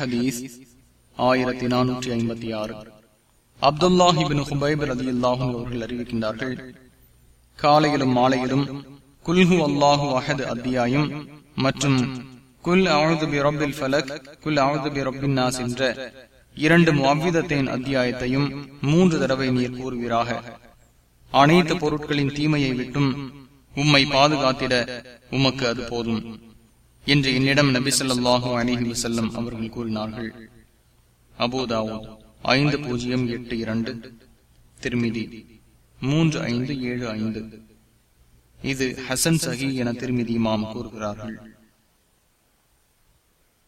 ஹதீஸ் ஆயிரத்தி நானூற்றி ஐம்பத்தி ஆறு. அப்துல்லாஹிபின் ஹுபைப் அலி அல்லாஹும் அவர்கள் அறிவிக்கின்றார்கள் காலையிலும் மாலையிலும் குல்ஹு அல்லாஹு அஹது அத்தியாயம் மற்றும் குல் அழுது பி ரபில் ஃபலக் குல் அழுது பி ரபின் நாஸ் என்ற இரண்டு அவ்விதத்தின் அத்தியாயத்தையும் மூன்று தடவை நீர் கூறுவீராக. அனைத்து பொருட்களின் தீமையை விட்டும் உம்மை பாதுகாத்திட உமக்கு அது போதும். என்று என்னிடம் நபி சொல்லாஹு அலிஹி வசல்லம் அவர்கள் கூறினார்கள். அபோதாவோ ஐந்து பூஜ்ஜியம் எட்டு இரண்டு. திருமிதி மூன்று ஐந்து ஏழு ஐந்து. இது ஹசன் சஹி என திருமிதி மாம் கூறுகிறார்கள்.